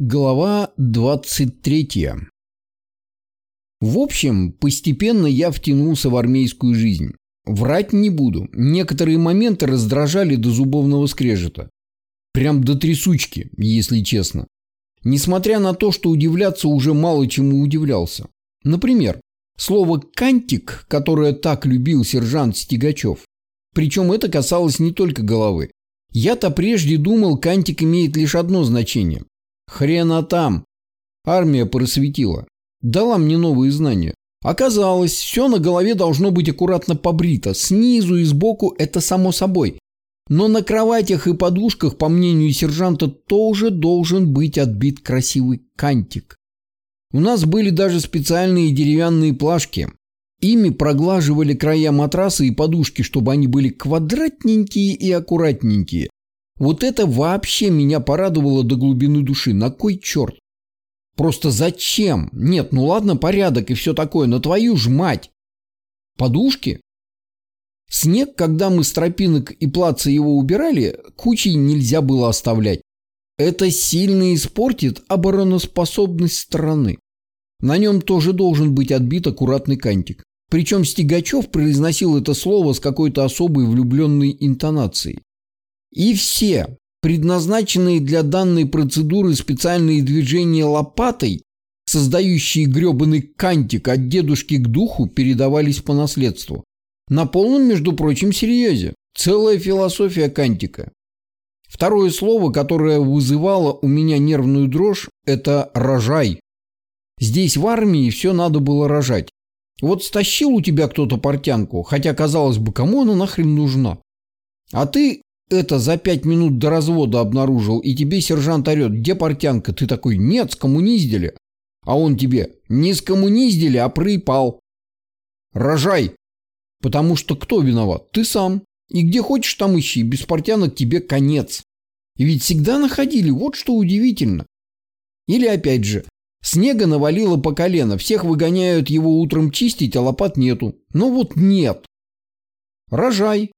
Глава 23 В общем, постепенно я втянулся в армейскую жизнь. Врать не буду. Некоторые моменты раздражали до зубовного скрежета. Прям до трясучки, если честно. Несмотря на то, что удивляться уже мало чему удивлялся. Например, слово «кантик», которое так любил сержант Стигачев. Причем это касалось не только головы. Я-то прежде думал, кантик имеет лишь одно значение Хрена там. Армия просветила. Дала мне новые знания. Оказалось, все на голове должно быть аккуратно побрито. Снизу и сбоку это само собой. Но на кроватях и подушках, по мнению сержанта, тоже должен быть отбит красивый кантик. У нас были даже специальные деревянные плашки. Ими проглаживали края матраса и подушки, чтобы они были квадратненькие и аккуратненькие. Вот это вообще меня порадовало до глубины души. На кой черт? Просто зачем? Нет, ну ладно, порядок и все такое, но твою ж мать! Подушки? Снег, когда мы с тропинок и плаца его убирали, кучей нельзя было оставлять. Это сильно испортит обороноспособность страны. На нем тоже должен быть отбит аккуратный кантик. Причем Стигачев произносил это слово с какой-то особой влюбленной интонацией. И все предназначенные для данной процедуры специальные движения лопатой, создающие гребаный кантик от дедушки к духу, передавались по наследству. На полном, между прочим, серьезе. Целая философия кантика. Второе слово, которое вызывало у меня нервную дрожь, это «рожай». Здесь в армии все надо было рожать. Вот стащил у тебя кто-то портянку, хотя, казалось бы, кому она нахрен нужна? А ты это за пять минут до развода обнаружил, и тебе сержант орет, где портянка? Ты такой, нет, скоммуниздили. А он тебе, не скоммуниздили, а проипал. Рожай. Потому что кто виноват? Ты сам. И где хочешь, там ищи. Без портянок тебе конец. И ведь всегда находили, вот что удивительно. Или опять же, снега навалило по колено, всех выгоняют его утром чистить, а лопат нету. Ну вот нет. Рожай.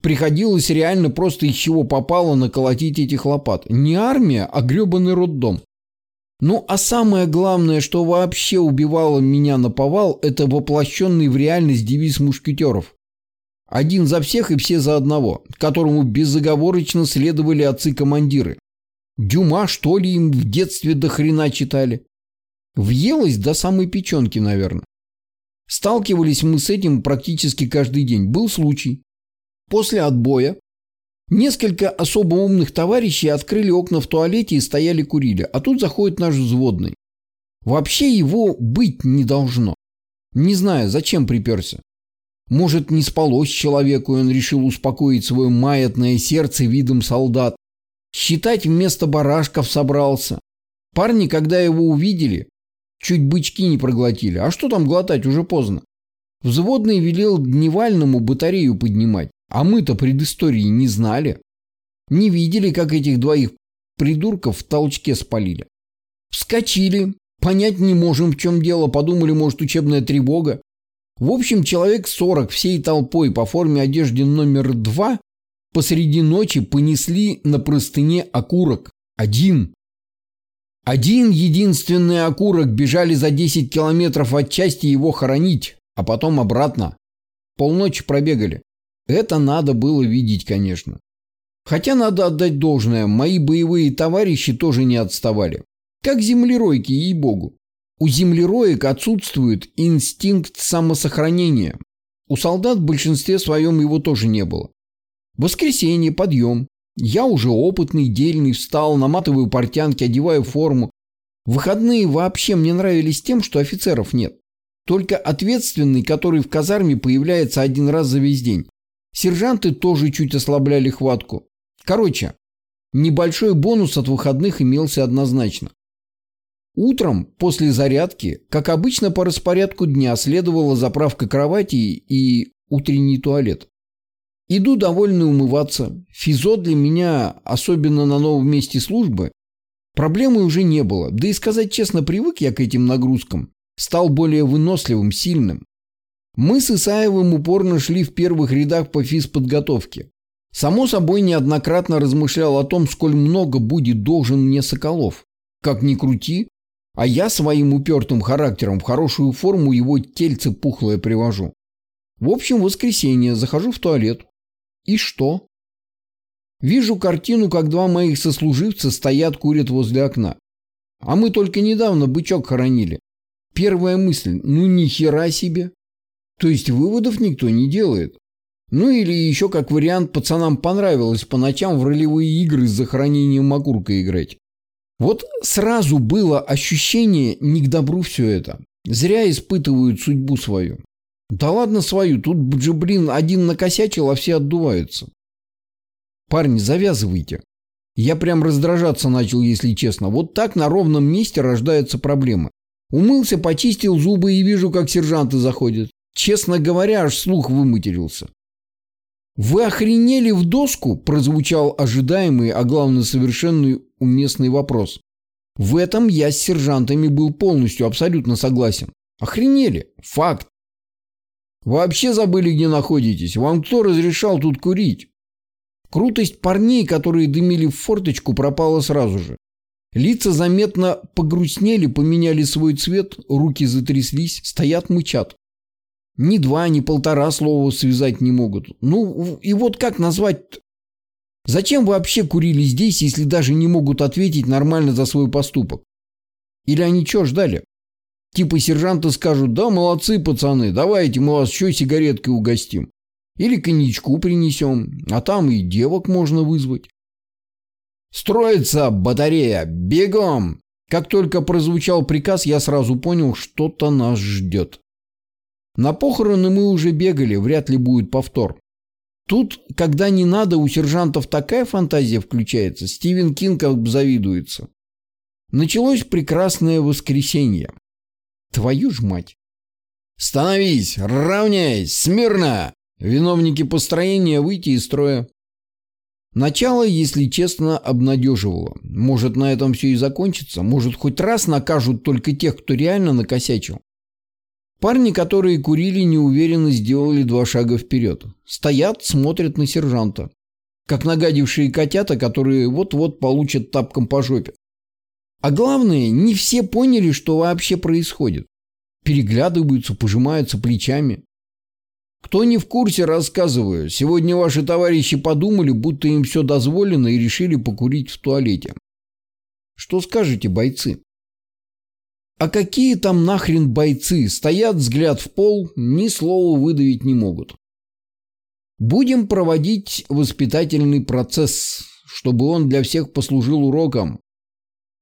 Приходилось реально просто из чего попало наколотить этих лопат. Не армия, а гребаный роддом. Ну а самое главное, что вообще убивало меня на повал, это воплощенный в реальность девиз мушкетеров. Один за всех и все за одного, которому безоговорочно следовали отцы-командиры. Дюма, что ли, им в детстве до хрена читали? Въелось до самой печенки, наверное. Сталкивались мы с этим практически каждый день. Был случай. После отбоя несколько особо умных товарищей открыли окна в туалете и стояли курили, а тут заходит наш взводный. Вообще его быть не должно. Не знаю, зачем приперся. Может, не спалось человеку, и он решил успокоить свое маятное сердце видом солдат. Считать вместо барашков собрался. Парни, когда его увидели, чуть бычки не проглотили. А что там глотать, уже поздно. Взводный велел Дневальному батарею поднимать. А мы-то предыстории не знали. Не видели, как этих двоих придурков в толчке спалили. Вскочили. Понять не можем, в чем дело. Подумали, может, учебная тревога. В общем, человек 40 всей толпой по форме одежды номер два посреди ночи понесли на простыне окурок. Один. Один единственный окурок бежали за 10 километров от части его хоронить, а потом обратно. Полночи пробегали. Это надо было видеть, конечно. Хотя надо отдать должное, мои боевые товарищи тоже не отставали. Как землеройки, ей-богу. У землероек отсутствует инстинкт самосохранения. У солдат в большинстве своем его тоже не было. Воскресенье, подъем. Я уже опытный, дельный, встал, наматываю портянки, одеваю форму. Выходные вообще мне нравились тем, что офицеров нет. Только ответственный, который в казарме появляется один раз за весь день. Сержанты тоже чуть ослабляли хватку. Короче, небольшой бонус от выходных имелся однозначно. Утром, после зарядки, как обычно по распорядку дня, следовала заправка кровати и утренний туалет. Иду довольный умываться. Физо для меня, особенно на новом месте службы, проблемы уже не было. Да и сказать честно, привык я к этим нагрузкам. Стал более выносливым, сильным. Мы с Исаевым упорно шли в первых рядах по физподготовке. Само собой, неоднократно размышлял о том, сколь много будет должен мне Соколов. Как ни крути, а я своим упертым характером в хорошую форму его тельце пухлое привожу. В общем, воскресенье, захожу в туалет. И что? Вижу картину, как два моих сослуживца стоят, курят возле окна. А мы только недавно бычок хоронили. Первая мысль, ну ни хера себе. То есть выводов никто не делает. Ну или еще как вариант, пацанам понравилось по ночам в ролевые игры с захоронением Макурка играть. Вот сразу было ощущение не к добру все это. Зря испытывают судьбу свою. Да ладно свою, тут же, блин, один накосячил, а все отдуваются. Парни, завязывайте. Я прям раздражаться начал, если честно. Вот так на ровном месте рождаются проблемы. Умылся, почистил зубы и вижу, как сержанты заходят. Честно говоря, аж слух выматерился. «Вы охренели в доску?» – прозвучал ожидаемый, а главное совершенно уместный вопрос. В этом я с сержантами был полностью абсолютно согласен. Охренели. Факт. Вообще забыли, где находитесь. Вам кто разрешал тут курить? Крутость парней, которые дымили в форточку, пропала сразу же. Лица заметно погрустнели, поменяли свой цвет, руки затряслись, стоят мычат. Ни два, ни полтора слова связать не могут. Ну, и вот как назвать... Зачем вообще курили здесь, если даже не могут ответить нормально за свой поступок? Или они что ждали? Типа сержанты скажут, да, молодцы, пацаны, давайте мы вас еще сигареткой угостим. Или коньячку принесем, а там и девок можно вызвать. «Строится батарея! Бегом!» Как только прозвучал приказ, я сразу понял, что-то нас ждет. На похороны мы уже бегали, вряд ли будет повтор. Тут, когда не надо, у сержантов такая фантазия включается, Стивен Кинг обзавидуется. Началось прекрасное воскресенье. Твою ж мать. «Становись! Равняйсь! Смирно!» Виновники построения выйти из строя. Начало, если честно, обнадеживало. Может, на этом все и закончится. Может, хоть раз накажут только тех, кто реально накосячил. Парни, которые курили, неуверенно сделали два шага вперед. Стоят, смотрят на сержанта. Как нагадившие котята, которые вот-вот получат тапком по жопе. А главное, не все поняли, что вообще происходит. Переглядываются, пожимаются плечами. Кто не в курсе, рассказываю. Сегодня ваши товарищи подумали, будто им все дозволено и решили покурить в туалете. Что скажете, бойцы? А какие там нахрен бойцы? Стоят, взгляд в пол, ни слова выдавить не могут. Будем проводить воспитательный процесс, чтобы он для всех послужил уроком.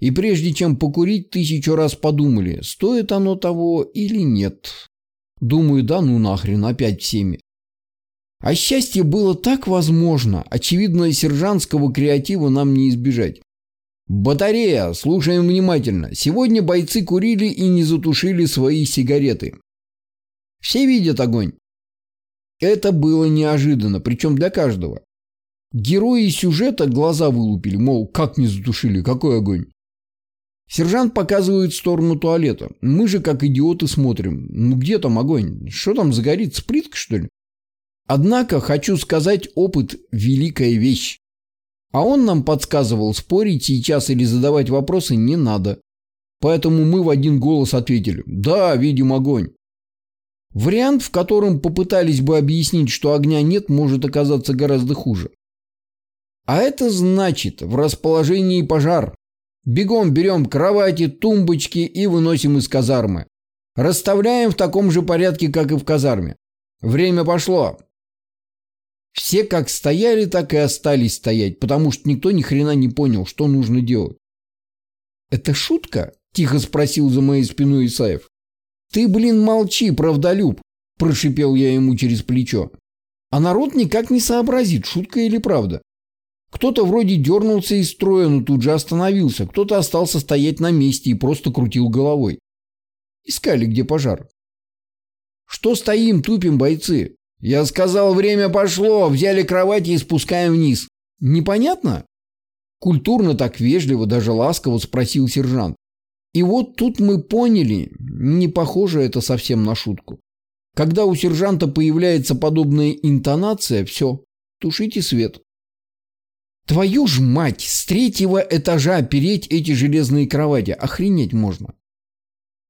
И прежде чем покурить, тысячу раз подумали, стоит оно того или нет. Думаю, да ну нахрен, опять всеми. А счастье было так возможно, очевидно, сержантского креатива нам не избежать. Батарея, слушаем внимательно. Сегодня бойцы курили и не затушили свои сигареты. Все видят огонь. Это было неожиданно, причем для каждого. Герои сюжета глаза вылупили, мол, как не затушили, какой огонь. Сержант показывает сторону туалета. Мы же, как идиоты, смотрим. Ну где там огонь? Что там загорится? Плитка, что ли? Однако, хочу сказать, опыт – великая вещь. А он нам подсказывал, спорить сейчас или задавать вопросы не надо. Поэтому мы в один голос ответили «Да, видим огонь». Вариант, в котором попытались бы объяснить, что огня нет, может оказаться гораздо хуже. А это значит, в расположении пожар. Бегом берем кровати, тумбочки и выносим из казармы. Расставляем в таком же порядке, как и в казарме. Время пошло. Все как стояли, так и остались стоять, потому что никто ни хрена не понял, что нужно делать. «Это шутка?» – тихо спросил за моей спиной Исаев. «Ты, блин, молчи, правдолюб!» – прошипел я ему через плечо. А народ никак не сообразит, шутка или правда. Кто-то вроде дернулся из строя, но тут же остановился. Кто-то остался стоять на месте и просто крутил головой. Искали, где пожар. «Что стоим, тупим, бойцы? Я сказал, время пошло, взяли кровати и спускаем вниз. Непонятно? Культурно так вежливо, даже ласково спросил сержант. И вот тут мы поняли, не похоже это совсем на шутку. Когда у сержанта появляется подобная интонация, все, тушите свет. Твою ж мать, с третьего этажа переть эти железные кровати. Охренеть можно.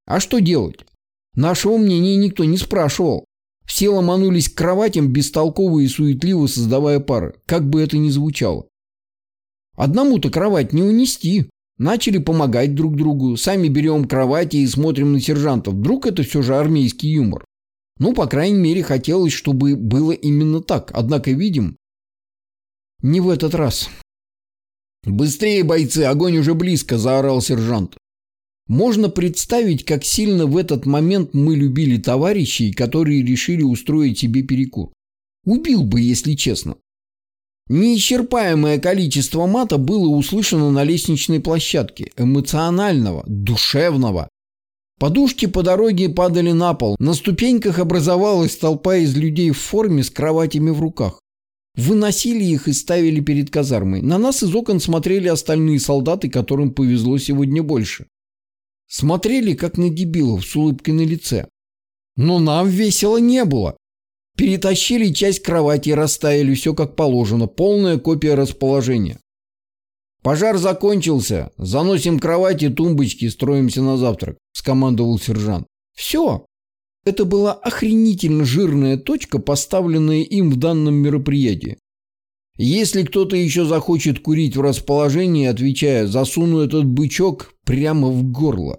А что делать? Нашего мнения никто не спрашивал. Все ломанулись к кроватям, бестолково и суетливо создавая пары, как бы это ни звучало. Одному-то кровать не унести. Начали помогать друг другу, сами берем кровати и смотрим на сержантов. Вдруг это все же армейский юмор. Ну, по крайней мере, хотелось, чтобы было именно так. Однако видим, не в этот раз. «Быстрее, бойцы, огонь уже близко!» – заорал сержант. Можно представить, как сильно в этот момент мы любили товарищей, которые решили устроить себе перекур. Убил бы, если честно. Неисчерпаемое количество мата было услышано на лестничной площадке, эмоционального, душевного. Подушки по дороге падали на пол, на ступеньках образовалась толпа из людей в форме с кроватями в руках. Выносили их и ставили перед казармой. На нас из окон смотрели остальные солдаты, которым повезло сегодня больше. Смотрели, как на дебилов, с улыбкой на лице. Но нам весело не было. Перетащили часть кровати и расставили все как положено. Полная копия расположения. «Пожар закончился. Заносим кровати, тумбочки, строимся на завтрак», – скомандовал сержант. «Все». Это была охренительно жирная точка, поставленная им в данном мероприятии. Если кто-то еще захочет курить в расположении, отвечая, засуну этот бычок прямо в горло.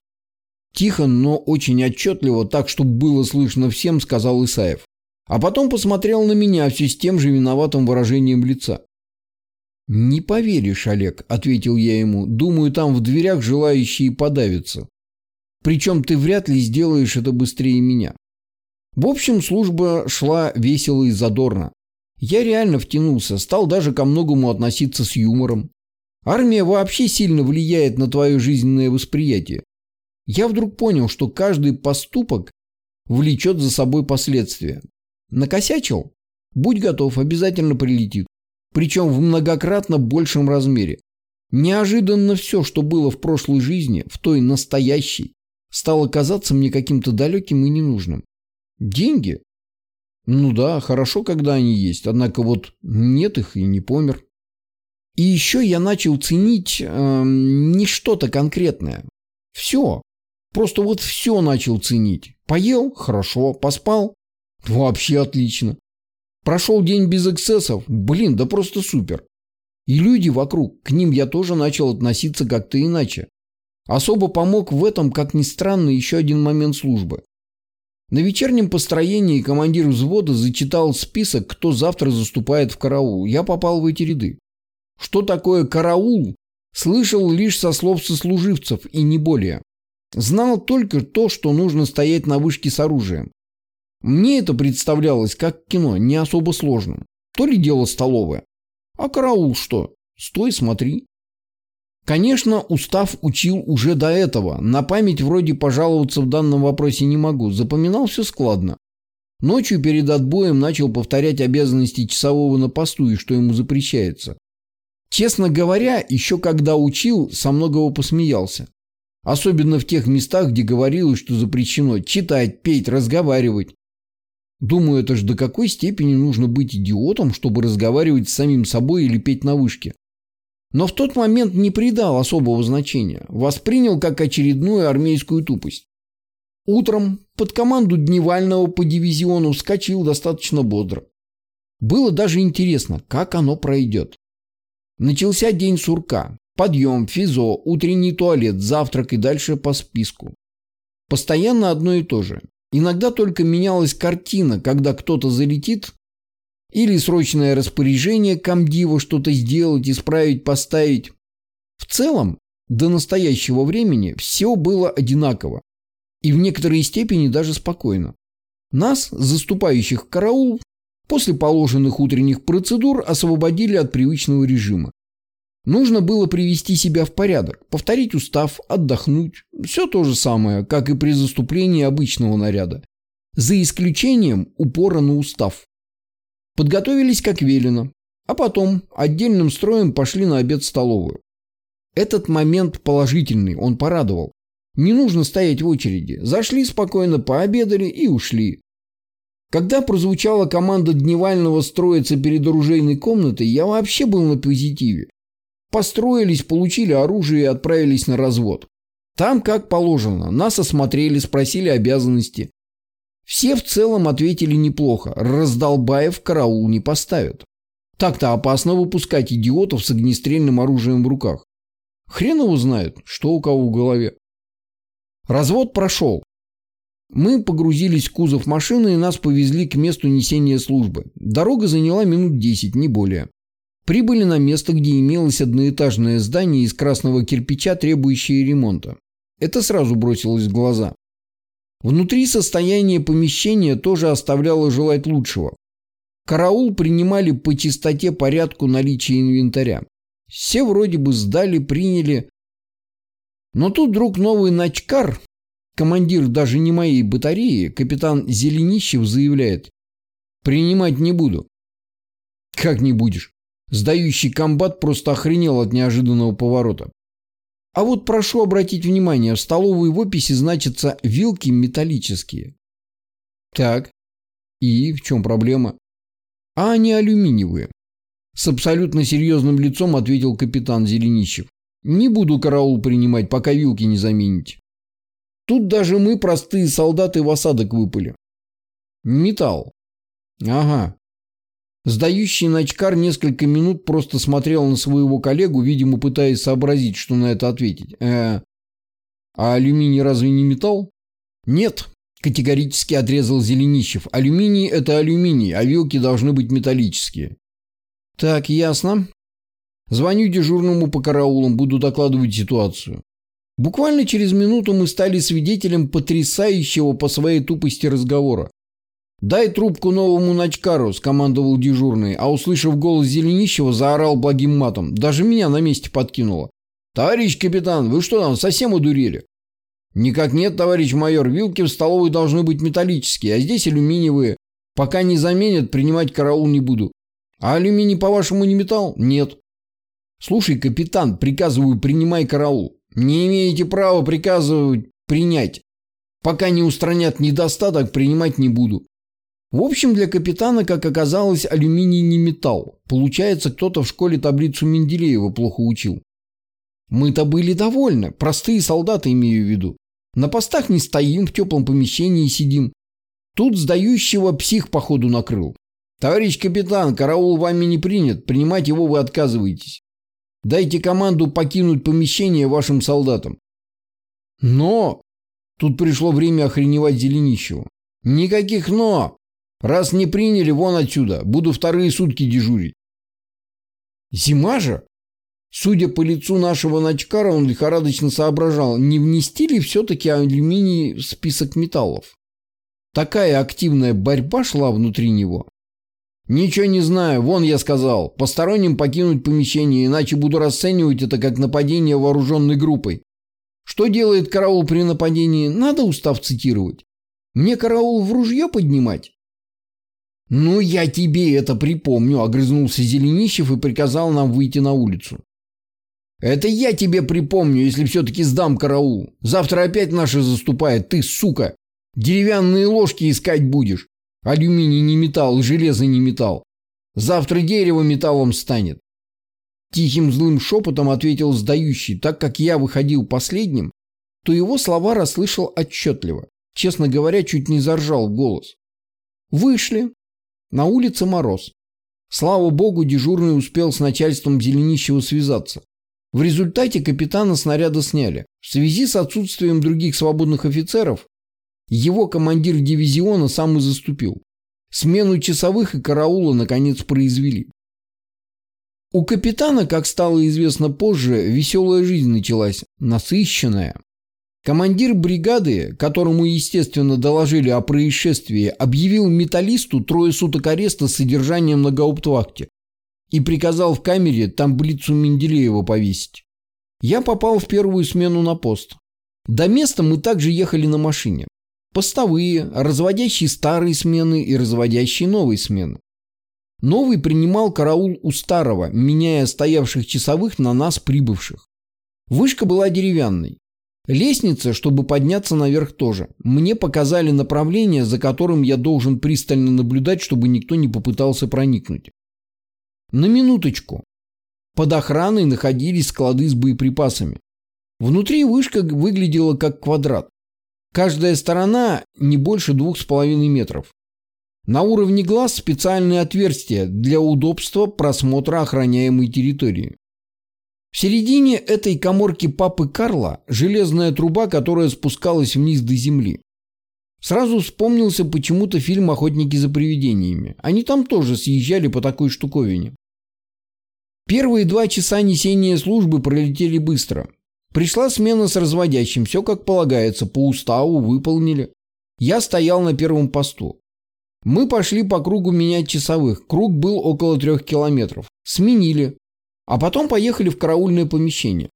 Тихо, но очень отчетливо, так, чтобы было слышно всем, сказал Исаев. А потом посмотрел на меня все с тем же виноватым выражением лица. «Не поверишь, Олег», — ответил я ему, — «думаю, там в дверях желающие подавиться. Причем ты вряд ли сделаешь это быстрее меня». В общем, служба шла весело и задорно. Я реально втянулся, стал даже ко многому относиться с юмором. Армия вообще сильно влияет на твое жизненное восприятие. Я вдруг понял, что каждый поступок влечет за собой последствия. Накосячил? Будь готов, обязательно прилетит. Причем в многократно большем размере. Неожиданно все, что было в прошлой жизни, в той настоящей, стало казаться мне каким-то далеким и ненужным. Деньги? Ну да, хорошо, когда они есть, однако вот нет их и не помер. И еще я начал ценить э, не что-то конкретное. Все. Просто вот все начал ценить. Поел? Хорошо. Поспал? Вообще отлично. Прошел день без эксцессов? Блин, да просто супер. И люди вокруг, к ним я тоже начал относиться как-то иначе. Особо помог в этом, как ни странно, еще один момент службы. На вечернем построении командир взвода зачитал список, кто завтра заступает в караул. Я попал в эти ряды. Что такое караул, слышал лишь со слов сослуживцев и не более. Знал только то, что нужно стоять на вышке с оружием. Мне это представлялось как кино, не особо сложным. То ли дело столовое. А караул что? Стой, смотри. Конечно, устав учил уже до этого. На память вроде пожаловаться в данном вопросе не могу. Запоминал все складно. Ночью перед отбоем начал повторять обязанности часового на посту и что ему запрещается. Честно говоря, еще когда учил, со многого посмеялся. Особенно в тех местах, где говорилось, что запрещено читать, петь, разговаривать. Думаю, это ж до какой степени нужно быть идиотом, чтобы разговаривать с самим собой или петь на вышке. Но в тот момент не придал особого значения, воспринял как очередную армейскую тупость. Утром под команду Дневального по дивизиону вскочил достаточно бодро. Было даже интересно, как оно пройдет. Начался день сурка. Подъем, физо, утренний туалет, завтрак и дальше по списку. Постоянно одно и то же. Иногда только менялась картина, когда кто-то залетит, или срочное распоряжение комдива что-то сделать, исправить, поставить. В целом, до настоящего времени все было одинаково. И в некоторой степени даже спокойно. Нас, заступающих в караул, после положенных утренних процедур освободили от привычного режима. Нужно было привести себя в порядок, повторить устав, отдохнуть. Все то же самое, как и при заступлении обычного наряда. За исключением упора на устав. Подготовились как велено, а потом отдельным строем пошли на обед в столовую. Этот момент положительный, он порадовал. Не нужно стоять в очереди. Зашли спокойно, пообедали и ушли. Когда прозвучала команда Дневального строиться перед оружейной комнатой, я вообще был на позитиве. Построились, получили оружие и отправились на развод. Там, как положено, нас осмотрели, спросили обязанности. Все в целом ответили неплохо. Раздолбаев караул не поставят. Так-то опасно выпускать идиотов с огнестрельным оружием в руках. Хрен его знает, что у кого в голове. Развод прошел. Мы погрузились в кузов машины и нас повезли к месту несения службы. Дорога заняла минут 10, не более. Прибыли на место, где имелось одноэтажное здание из красного кирпича, требующее ремонта. Это сразу бросилось в глаза. Внутри состояние помещения тоже оставляло желать лучшего. Караул принимали по чистоте порядку наличия инвентаря. Все вроде бы сдали, приняли. Но тут вдруг новый начкар, командир даже не моей батареи, капитан Зеленищев заявляет. Принимать не буду. Как не будешь? Сдающий комбат просто охренел от неожиданного поворота. А вот прошу обратить внимание, в столовой в описи значатся вилки металлические. Так, и в чем проблема? А они алюминиевые. С абсолютно серьезным лицом ответил капитан Зеленищев. Не буду караул принимать, пока вилки не замените. Тут даже мы, простые солдаты, в осадок выпали. Металл. Ага. Сдающий начкар несколько минут просто смотрел на своего коллегу, видимо, пытаясь сообразить, что на это ответить. Э, а алюминий разве не металл? Нет, категорически отрезал Зеленищев. Алюминий – это алюминий, а вилки должны быть металлические. Так, ясно. Звоню дежурному по караулам, буду докладывать ситуацию. Буквально через минуту мы стали свидетелем потрясающего по своей тупости разговора. «Дай трубку новому начкару», – скомандовал дежурный, а услышав голос Зеленищева, заорал благим матом. Даже меня на месте подкинуло. «Товарищ капитан, вы что там, совсем одурели?» «Никак нет, товарищ майор, вилки в столовой должны быть металлические, а здесь алюминиевые. Пока не заменят, принимать караул не буду». «А алюминий, по-вашему, не металл?» «Нет». «Слушай, капитан, приказываю, принимай караул. Не имеете права приказывать принять. Пока не устранят недостаток, принимать не буду. В общем, для капитана, как оказалось, алюминий не металл. Получается, кто-то в школе таблицу Менделеева плохо учил. Мы-то были довольны, простые солдаты имею в виду. На постах не стоим, в теплом помещении сидим. Тут сдающего псих походу накрыл. Товарищ капитан, караул вами не принят, принимать его вы отказываетесь. Дайте команду покинуть помещение вашим солдатам. Но! Тут пришло время охреневать Зеленищеву. Никаких «но». Раз не приняли, вон отсюда. Буду вторые сутки дежурить. Зима же? Судя по лицу нашего начкара, он лихорадочно соображал, не внести ли все-таки алюминий в список металлов. Такая активная борьба шла внутри него. «Ничего не знаю, вон я сказал. Посторонним покинуть помещение, иначе буду расценивать это как нападение вооруженной группой. Что делает караул при нападении, надо устав цитировать. Мне караул в ружье поднимать? «Ну, я тебе это припомню», – огрызнулся Зеленищев и приказал нам выйти на улицу. «Это я тебе припомню, если все-таки сдам караул. Завтра опять наши заступает, ты, сука. Деревянные ложки искать будешь. Алюминий не металл, железо не металл. Завтра дерево металлом станет». Тихим злым шепотом ответил сдающий, так как я выходил последним, то его слова расслышал отчетливо. Честно говоря, чуть не заржал в голос. Вышли, на улице мороз. Слава богу, дежурный успел с начальством Зеленищева связаться. В результате капитана снаряда сняли. В связи с отсутствием других свободных офицеров, его командир дивизиона сам и заступил. Смену часовых и караула наконец произвели. У капитана, как стало известно позже, веселая жизнь началась, насыщенная. Командир бригады, которому, естественно, доложили о происшествии, объявил металлисту трое суток ареста с содержанием на гауптвахте и приказал в камере таблицу Менделеева повесить. Я попал в первую смену на пост. До места мы также ехали на машине. Постовые, разводящие старые смены и разводящие новые смены. Новый принимал караул у старого, меняя стоявших часовых на нас прибывших. Вышка была деревянной. Лестница, чтобы подняться наверх тоже. Мне показали направление, за которым я должен пристально наблюдать, чтобы никто не попытался проникнуть. На минуточку. Под охраной находились склады с боеприпасами. Внутри вышка выглядела как квадрат. Каждая сторона не больше двух с половиной метров. На уровне глаз специальные отверстия для удобства просмотра охраняемой территории. В середине этой коморки папы Карла железная труба, которая спускалась вниз до земли. Сразу вспомнился почему-то фильм «Охотники за привидениями». Они там тоже съезжали по такой штуковине. Первые два часа несения службы пролетели быстро. Пришла смена с разводящим, все как полагается, по уставу выполнили. Я стоял на первом посту. Мы пошли по кругу менять часовых. Круг был около трех километров. Сменили. А потом поехали в караульное помещение.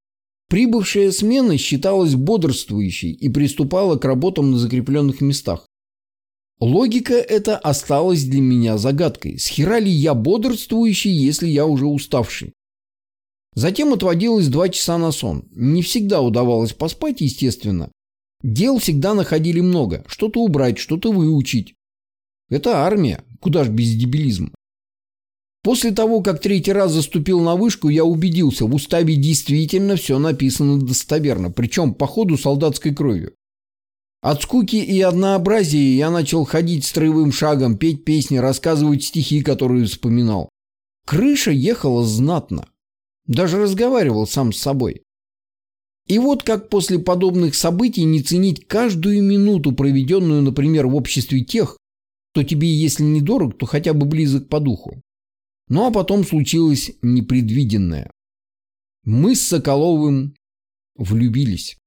Прибывшая смена считалась бодрствующей и приступала к работам на закрепленных местах. Логика эта осталась для меня загадкой. Схера ли я бодрствующий, если я уже уставший? Затем отводилось два часа на сон. Не всегда удавалось поспать, естественно. Дел всегда находили много. Что-то убрать, что-то выучить. Это армия. Куда ж без дебилизма. После того, как третий раз заступил на вышку, я убедился, в уставе действительно все написано достоверно, причем по ходу солдатской кровью. От скуки и однообразия я начал ходить строевым шагом, петь песни, рассказывать стихи, которые вспоминал. Крыша ехала знатно. Даже разговаривал сам с собой. И вот как после подобных событий не ценить каждую минуту, проведенную, например, в обществе тех, кто тебе, если не дорог, то хотя бы близок по духу. Ну а потом случилось непредвиденное. Мы с Соколовым влюбились.